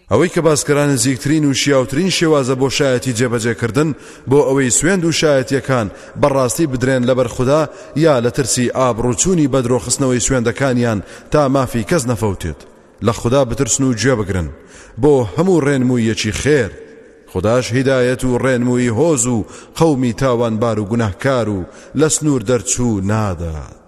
ئەوەی کە باس کرا نزیکترین و شیاوترین شێوازە بۆ شایەتی جێبەجێ کردن بۆ ئەوەی سوێند و شایەتیەکان بە ڕاستی بدرێن لەبەر خودا یا لە ترسی ئابڕوو چوونی بەدرۆ خستنەوەی سوێندەکانیان تا مافی کەس نەفەوتێت لە خودا بترسن و گوێ بگرن بۆ هەموو ڕێنموویەکی خێر خداش هیدایەت و ڕێنمووی هۆز و قەومی تاوانبار و گوناهکار و لە سنوور دەرچوو نادات.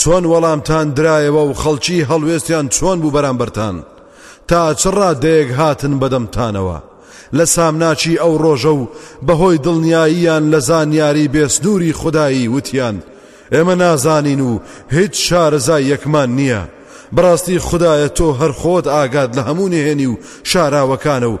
چۆن وەڵامتان درایەوە و خەڵکی هەڵوێستیان چۆن بوو بەرامبەرتان؟ تا چ ڕادەیەک هاتن بەدەمتانەوە؟ لە سامناکی ئەو ڕۆژە و بەهۆی دڵنیاییان لە زانیاری بێسنووری خودایی وتیان، ئێمە نازانین و هیچ شارەزاییەکمان نییە، بەڕاستی خودایە تۆ هەر خۆت ئاگات لە هەموو نهێنی و شاراوەکانە و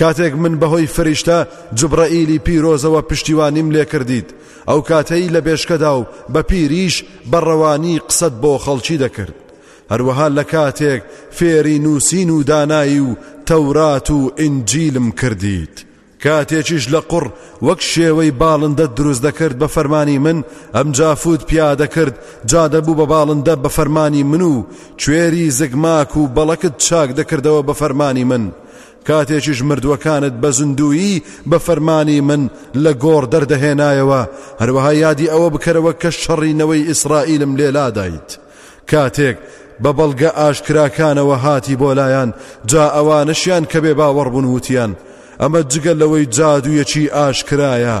کاتێک من بەهۆی فریشتە جوبرەئیلی پیرۆزەوە پشتیوانیم لێکردیت ئەو کاتەی لە بێشکەدا و بە پیریش بەڕەوانی قسەت بۆ خەڵکی دەکرد هەروەها لە کاتێک فێری نووسین و دانایی و تەورات و ئینجیلم کردیت کاتێکیش لە قڕ وەک شێوەی باڵندە دروست دەکرد بە فەرمانی من ئەم جافوت پیادەکرد جادەبوو بە باڵندە بە فەرمانی من و کوێری زگماک و بەڵەکت چاک دەکردەوە بە فەرمانی من کاتێکیش مردووەکانت بە زیندوویی بە فەرمانی من لە گۆڕ دەردەهێنایەوە هەروەها یادی ئەوە بکەرەوە کە شەڕی نەوەی ئیسرائیلم لێلادایت کاتێک بە بەڵگە ئاشکراکانەوە هاتی بۆ لایەن جا ئەوانشیان کە بێ باوەڕبوون وتیان ئەمە جگە لەوەی جادوویەکی ئاشکرایە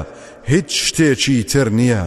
هیچ شتێکی تر نییە.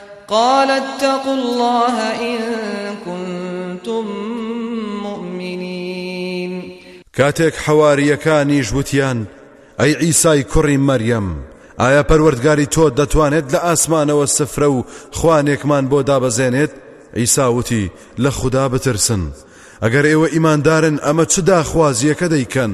قال اتقوا اللە ان کنتم مۆمنین کاتێک حەوارییەکانیش وتیان، ئەی عیسای کوڕی مەریەم، ئایا پەروەردگاری تۆ دەتوانێت لە ئاسمانەوە سفرە و خوانێکمان بۆ دابەزێنێت؟ عیسا وتی، لە خودا بترسن. ئەگەر ئێوە ئیماندارن ئەمە چ داخوازییەکە دەیکەن؟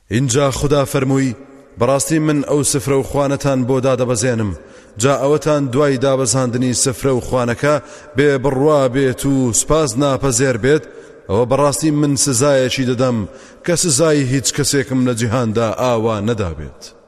ئینجا خودا فەرمووی، بەڕاستی من ئەو سفرە و خوانەتان بۆ دادەبەزێنم، جا ئەوەتان دوای دابەزاندنی سفرە و خوانەکە بێ بڕوا بێت و سوپاس ناپەزێر بێت، ئەوە بەڕاستی من سزایەکی دەدەم کە سزای هیچ کەسێکم لە جیهاندا ئاوا نەدابێت.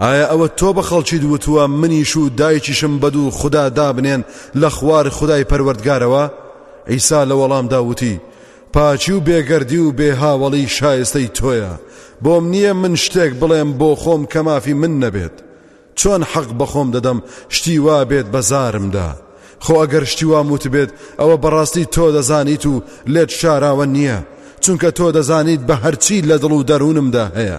ئایا ئەوە تۆ بە خەڵکیت وتووە منیش و دایکیشم بە دوو خودا دابنێن لە خوار خودای پەروەردگارەوە؟ عیسا لە وەڵامدا وتی، پاکی و بێگەردی و بێ هاوەڵی شایستەی تۆیە، بۆم نییە من شتێک بڵێم بۆ خۆم کە مافی من نەبێت. چۆن حەق بە خۆم دەدەم شتی وا بێت بە زارمدا؟ خۆ ئەگەر شتی وام وتبێت ئەوە بەڕاستی تۆ دەزانیت و لێت شاراوە نییە، چونکە تۆ دەزانیت بە هەرچی لە دڵ و دەروونمدا هەیە.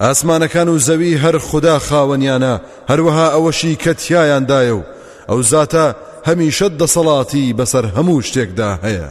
ئاسمانەکان و زەوی هەر خودا خاوەنیانە هەروەها ئەوەشی کە تیایاندایە و ئەو زاتە هەمیشە دەسەڵاتی بەسەر هەموو شتێکدا هەیە.